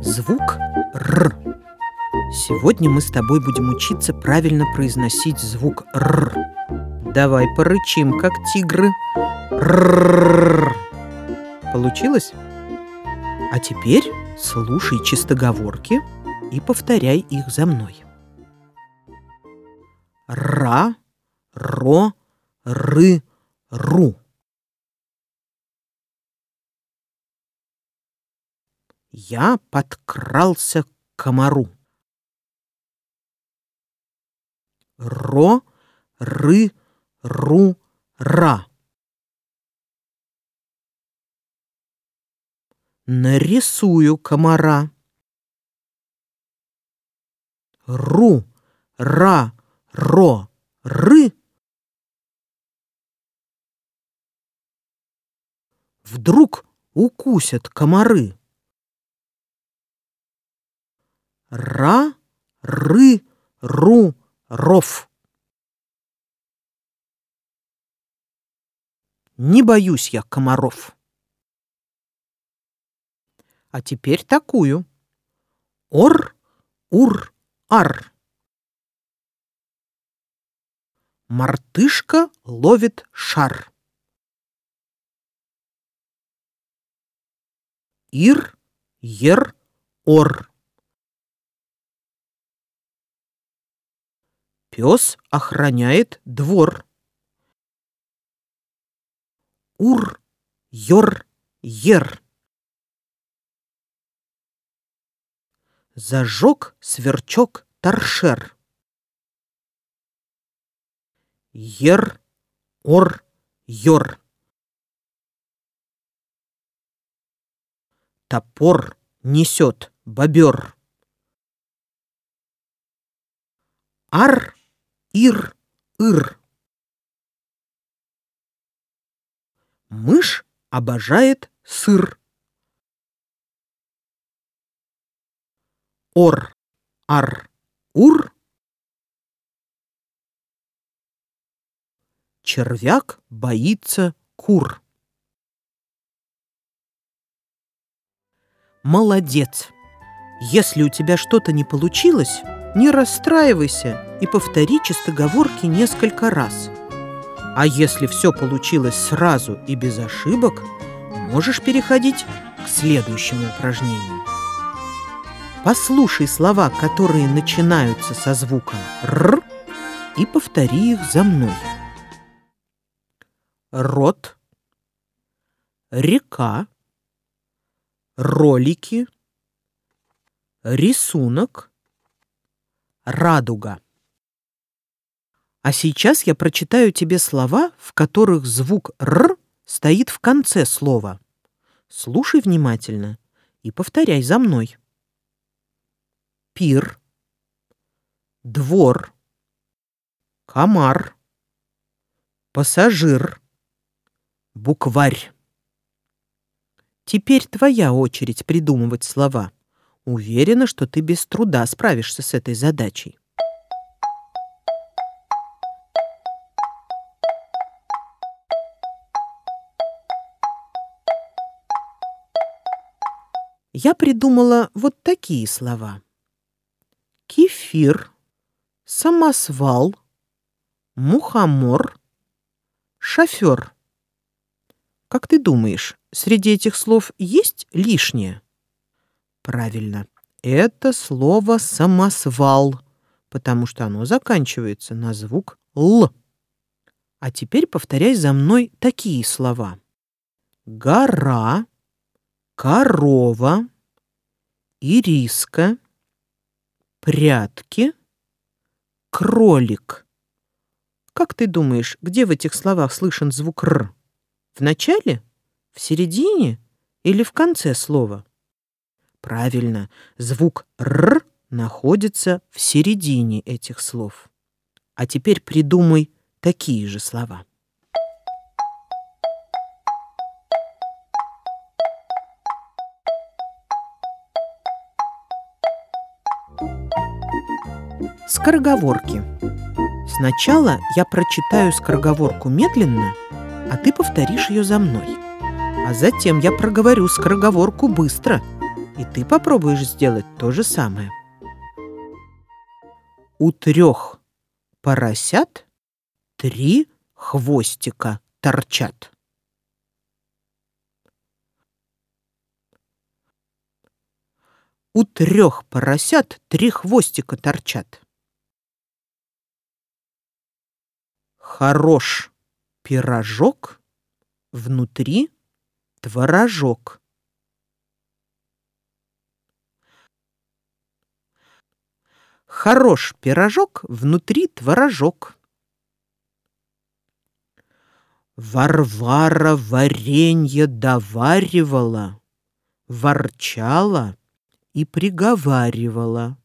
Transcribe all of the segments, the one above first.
Звук «р». Сегодня мы с тобой будем учиться правильно произносить звук «р». Давай порычим, как тигры. «Р». Получилось? А теперь слушай чистоговорки и повторяй их за мной. Ра, ро, ры, ру. Я подкрался к комару. Ро, ры, ру, ра. Нарисую комара. Ру, ра, ро, ры. Вдруг укусят комары. Ра, ры, ру, ров. Не боюсь я комаров. А теперь такую. Ор, ур, ар. Мартышка ловит шар. Ир, ер, ор. Пес охраняет двор. Ур, йор, ер. Зажег сверчок торшер. Ер, ор, йор. Топор несет бобер. Ар, ир, ир. Мышь обожает сыр. Ор, ар, ур. Червяк боится кур. Молодец! Если у тебя что-то не получилось, не расстраивайся и повтори чистоговорки несколько раз. А если все получилось сразу и без ошибок, можешь переходить к следующему упражнению. Послушай слова, которые начинаются со звуком «р» и повтори их за мной. Рот, река, ролики, рисунок, радуга. А сейчас я прочитаю тебе слова, в которых звук «р» стоит в конце слова. Слушай внимательно и повторяй за мной. Пир, двор, комар, пассажир, букварь. Теперь твоя очередь придумывать слова. Уверена, что ты без труда справишься с этой задачей. Я придумала вот такие слова. Кефир, самосвал, мухомор, шофер. Как ты думаешь, среди этих слов есть лишнее? Правильно, это слово «самосвал», потому что оно заканчивается на звук «л». А теперь повторяй за мной такие слова. Гора, корова, ириска, прятки, кролик. Как ты думаешь, где в этих словах слышен звук «р»? В начале, в середине или в конце слова? Правильно, звук «р» находится в середине этих слов. А теперь придумай такие же слова. Скороговорки. Сначала я прочитаю скороговорку медленно, а ты повторишь ее за мной. А затем я проговорю скороговорку быстро, И ты попробуешь сделать то же самое. У трех поросят три хвостика торчат. У трех поросят три хвостика торчат. Хорош пирожок, внутри творожок. Хорош пирожок, внутри творожок. Варвара варенье доваривала, ворчала и приговаривала.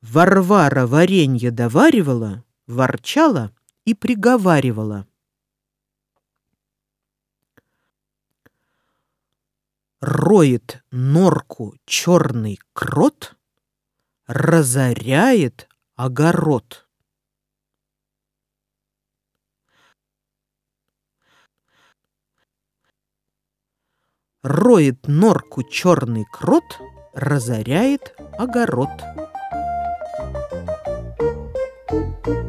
Варвара варенье доваривала, ворчала и приговаривала. Роет норку черный крот, разоряет огород. Роет норку черный крот, разоряет огород. Thank you.